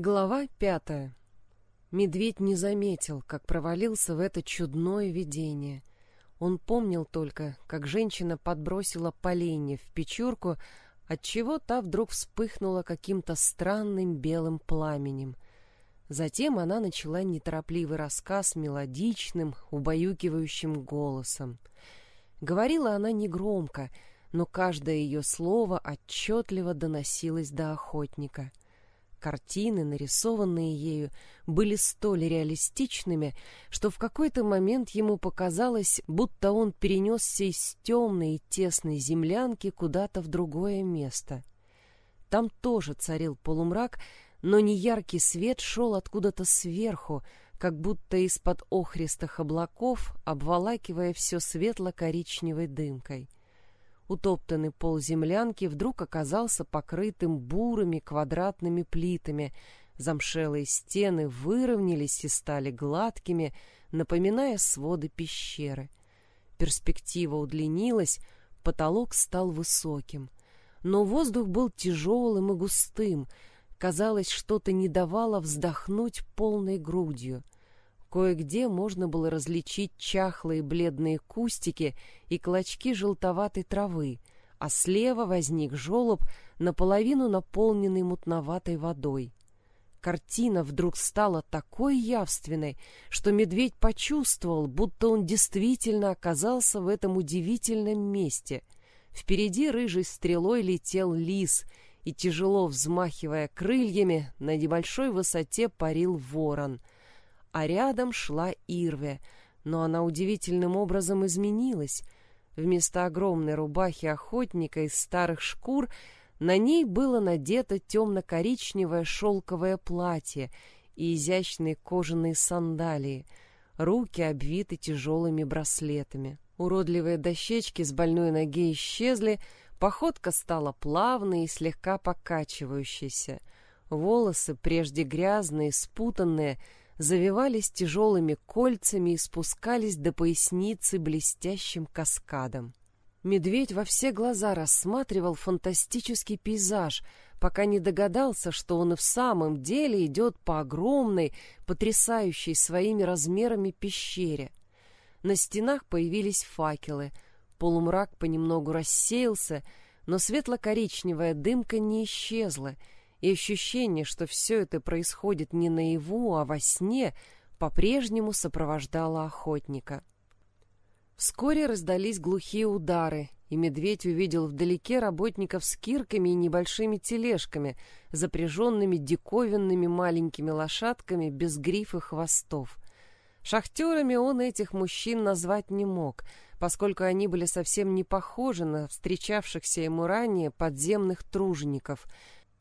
Глава пятая. Медведь не заметил, как провалился в это чудное видение. Он помнил только, как женщина подбросила поленье в печурку, отчего та вдруг вспыхнула каким-то странным белым пламенем. Затем она начала неторопливый рассказ мелодичным, убаюкивающим голосом. Говорила она негромко, но каждое ее слово отчетливо доносилось до охотника — Картины, нарисованные ею, были столь реалистичными, что в какой-то момент ему показалось, будто он перенесся из темной и тесной землянки куда-то в другое место. Там тоже царил полумрак, но неяркий свет шел откуда-то сверху, как будто из-под охристых облаков, обволакивая все светло-коричневой дымкой. Утоптанный пол землянки вдруг оказался покрытым бурыми квадратными плитами. Замшелые стены выровнялись и стали гладкими, напоминая своды пещеры. Перспектива удлинилась, потолок стал высоким. Но воздух был тяжелым и густым. Казалось, что-то не давало вздохнуть полной грудью — Кое-где можно было различить чахлые бледные кустики и клочки желтоватой травы, а слева возник желоб, наполовину наполненный мутноватой водой. Картина вдруг стала такой явственной, что медведь почувствовал, будто он действительно оказался в этом удивительном месте. Впереди рыжей стрелой летел лис, и, тяжело взмахивая крыльями, на небольшой высоте парил ворон — а рядом шла Ирве, но она удивительным образом изменилась. Вместо огромной рубахи охотника из старых шкур на ней было надето темно-коричневое шелковое платье и изящные кожаные сандалии, руки обвиты тяжелыми браслетами. Уродливые дощечки с больной ноги исчезли, походка стала плавной и слегка покачивающейся. Волосы, прежде грязные, спутанные, завивались тяжелыми кольцами и спускались до поясницы блестящим каскадом. Медведь во все глаза рассматривал фантастический пейзаж, пока не догадался, что он и в самом деле идет по огромной, потрясающей своими размерами пещере. На стенах появились факелы, полумрак понемногу рассеялся, но светло-коричневая дымка не исчезла — и ощущение, что все это происходит не наяву, а во сне, по-прежнему сопровождало охотника. Вскоре раздались глухие удары, и медведь увидел вдалеке работников с кирками и небольшими тележками, запряженными диковинными маленькими лошадками без гриф и хвостов. Шахтерами он этих мужчин назвать не мог, поскольку они были совсем не похожи на встречавшихся ему ранее подземных тружеников —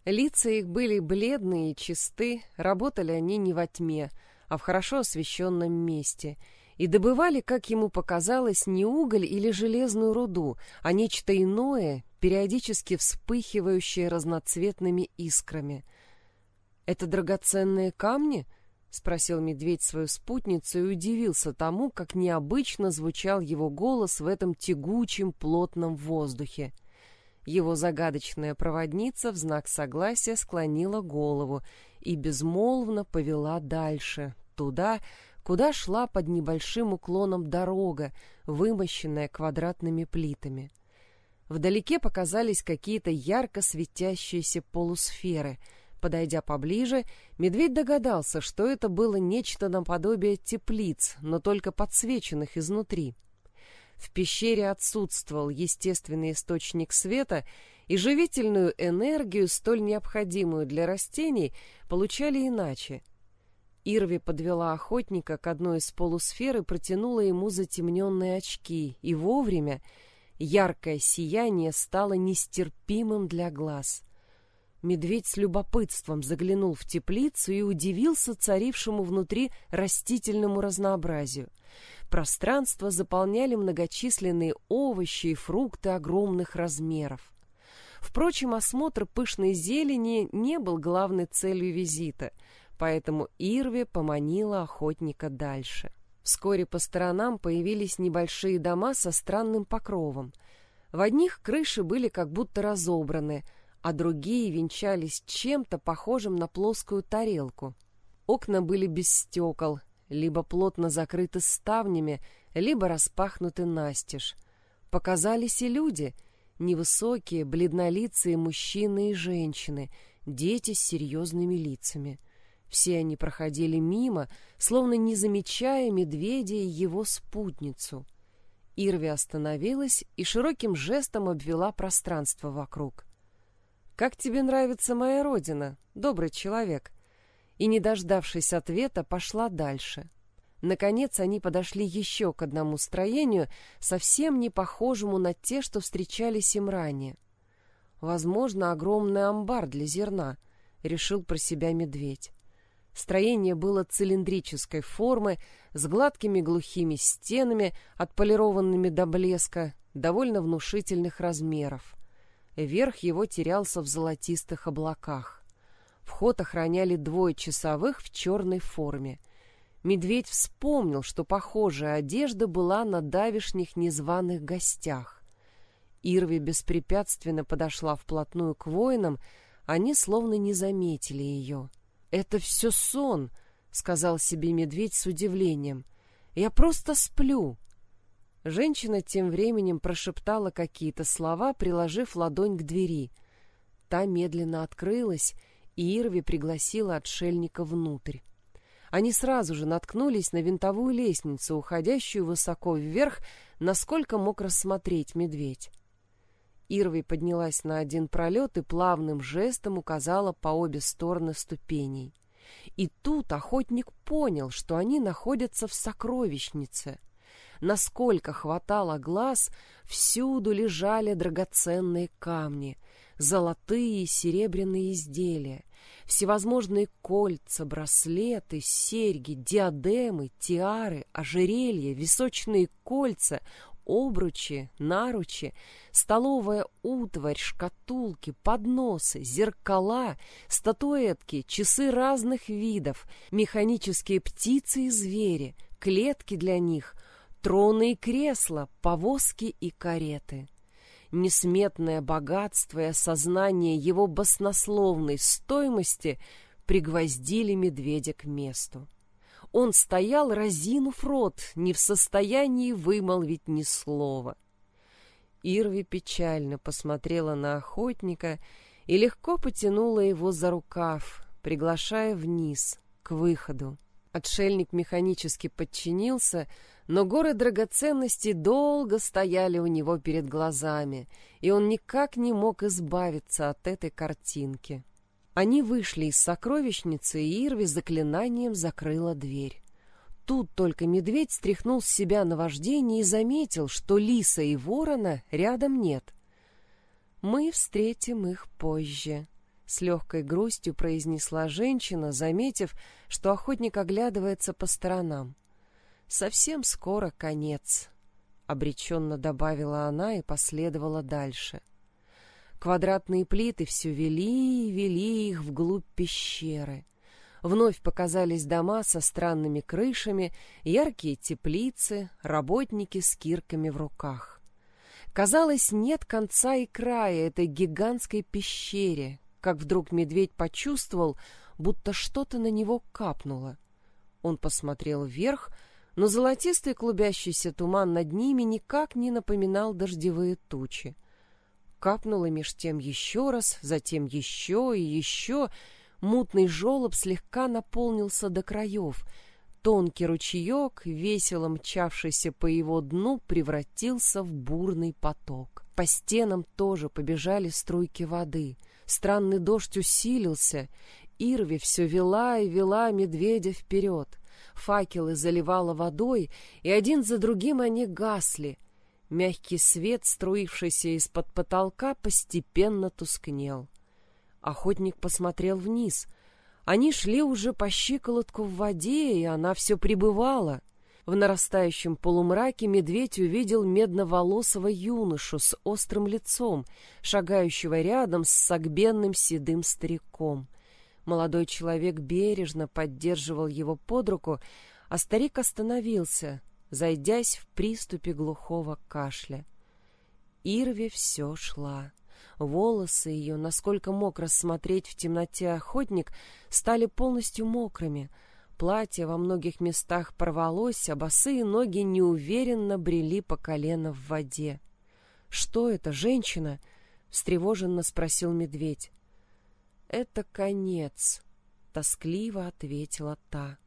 Лица их были бледные и чисты, работали они не во тьме, а в хорошо освещенном месте, и добывали, как ему показалось, не уголь или железную руду, а нечто иное, периодически вспыхивающее разноцветными искрами. «Это драгоценные камни?» — спросил медведь свою спутницу и удивился тому, как необычно звучал его голос в этом тягучем плотном воздухе. — его загадочная проводница в знак согласия склонила голову и безмолвно повела дальше, туда, куда шла под небольшим уклоном дорога, вымощенная квадратными плитами. Вдалеке показались какие-то ярко светящиеся полусферы. Подойдя поближе, медведь догадался, что это было нечто наподобие теплиц, но только подсвеченных изнутри. В пещере отсутствовал естественный источник света, и живительную энергию, столь необходимую для растений, получали иначе. Ирви подвела охотника к одной из полусфер и протянула ему затемненные очки, и вовремя яркое сияние стало нестерпимым для глаз. Медведь с любопытством заглянул в теплицу и удивился царившему внутри растительному разнообразию. Пространство заполняли многочисленные овощи и фрукты огромных размеров. Впрочем, осмотр пышной зелени не был главной целью визита, поэтому Ирве поманила охотника дальше. Вскоре по сторонам появились небольшие дома со странным покровом. В одних крыши были как будто разобраны, а другие венчались чем-то похожим на плоскую тарелку. Окна были без стекол, либо плотно закрыты ставнями, либо распахнуты настежь. Показались и люди, невысокие, бледнолицые мужчины и женщины, дети с серьезными лицами. Все они проходили мимо, словно не замечая медведя и его спутницу. Ирви остановилась и широким жестом обвела пространство вокруг. «Как тебе нравится моя родина, добрый человек?» И, не дождавшись ответа, пошла дальше. Наконец они подошли еще к одному строению, совсем не похожему на те, что встречались им ранее. Возможно, огромный амбар для зерна, решил про себя медведь. Строение было цилиндрической формы, с гладкими глухими стенами, отполированными до блеска, довольно внушительных размеров. Верх его терялся в золотистых облаках. Вход охраняли двое часовых в черной форме. Медведь вспомнил, что похожая одежда была на давишних незваных гостях. Ирви беспрепятственно подошла вплотную к воинам, они словно не заметили ее. «Это все сон», — сказал себе медведь с удивлением. «Я просто сплю». Женщина тем временем прошептала какие-то слова, приложив ладонь к двери. Та медленно открылась, и Ирви пригласила отшельника внутрь. Они сразу же наткнулись на винтовую лестницу, уходящую высоко вверх, насколько мог рассмотреть медведь. Ирви поднялась на один пролет и плавным жестом указала по обе стороны ступеней. И тут охотник понял, что они находятся в сокровищнице. Насколько хватало глаз, всюду лежали драгоценные камни, золотые и серебряные изделия, всевозможные кольца, браслеты, серьги, диадемы, тиары, ожерелья, височные кольца, обручи, наручи, столовая утварь, шкатулки, подносы, зеркала, статуэтки, часы разных видов, механические птицы и звери, клетки для них, троны и кресла, повозки и кареты. Несметное богатство и осознание его баснословной стоимости пригвоздили медведя к месту. Он стоял, разинув рот, не в состоянии вымолвить ни слова. Ирви печально посмотрела на охотника и легко потянула его за рукав, приглашая вниз, к выходу. Отшельник механически подчинился, но горы драгоценностей долго стояли у него перед глазами, и он никак не мог избавиться от этой картинки. Они вышли из сокровищницы, и Ирви заклинанием закрыла дверь. Тут только медведь стряхнул с себя наваждение и заметил, что лиса и ворона рядом нет. «Мы встретим их позже», — с легкой грустью произнесла женщина, заметив, что охотник оглядывается по сторонам. «Совсем скоро конец», — обреченно добавила она и последовала дальше. — Квадратные плиты все вели и вели их вглубь пещеры. Вновь показались дома со странными крышами, яркие теплицы, работники с кирками в руках. Казалось, нет конца и края этой гигантской пещере, как вдруг медведь почувствовал, будто что-то на него капнуло. Он посмотрел вверх, но золотистый клубящийся туман над ними никак не напоминал дождевые тучи. Капнуло меж тем еще раз, затем еще и еще. Мутный желоб слегка наполнился до краев. Тонкий ручеек, весело мчавшийся по его дну, превратился в бурный поток. По стенам тоже побежали струйки воды. Странный дождь усилился. Ирви все вела и вела медведя вперед. Факелы заливала водой, и один за другим они гасли — Мягкий свет, струившийся из-под потолка, постепенно тускнел. Охотник посмотрел вниз. Они шли уже по щиколотку в воде, и она все пребывала. В нарастающем полумраке медведь увидел медноволосого юношу с острым лицом, шагающего рядом с согбенным седым стариком. Молодой человек бережно поддерживал его под руку, а старик остановился, зайдясь в приступе глухого кашля. Ирве все шла. Волосы ее, насколько мог рассмотреть в темноте охотник, стали полностью мокрыми. Платье во многих местах порвалось, а босые ноги неуверенно брели по колено в воде. — Что это, женщина? — встревоженно спросил медведь. — Это конец, — тоскливо ответила та.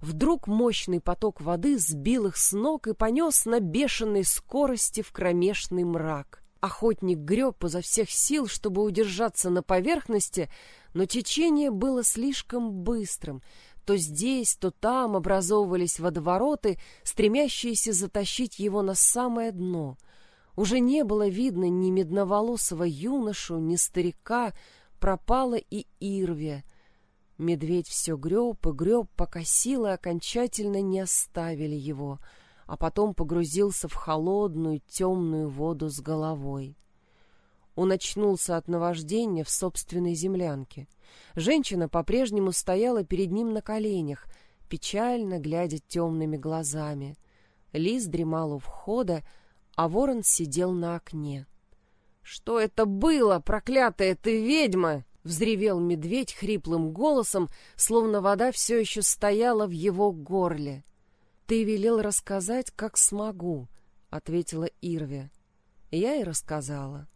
Вдруг мощный поток воды сбил их с ног и понес на бешеной скорости в кромешный мрак. Охотник греб изо всех сил, чтобы удержаться на поверхности, но течение было слишком быстрым. То здесь, то там образовывались водовороты, стремящиеся затащить его на самое дно. Уже не было видно ни медноволосого юношу, ни старика, пропала и Ирвия — Медведь все греб и греб, пока силы окончательно не оставили его, а потом погрузился в холодную темную воду с головой. Он очнулся от наваждения в собственной землянке. Женщина по-прежнему стояла перед ним на коленях, печально глядя темными глазами. Лис дремал у входа, а ворон сидел на окне. — Что это было, проклятая ты ведьма? Взревел медведь хриплым голосом, словно вода все еще стояла в его горле. «Ты велел рассказать, как смогу», — ответила Ирве. Я и рассказала.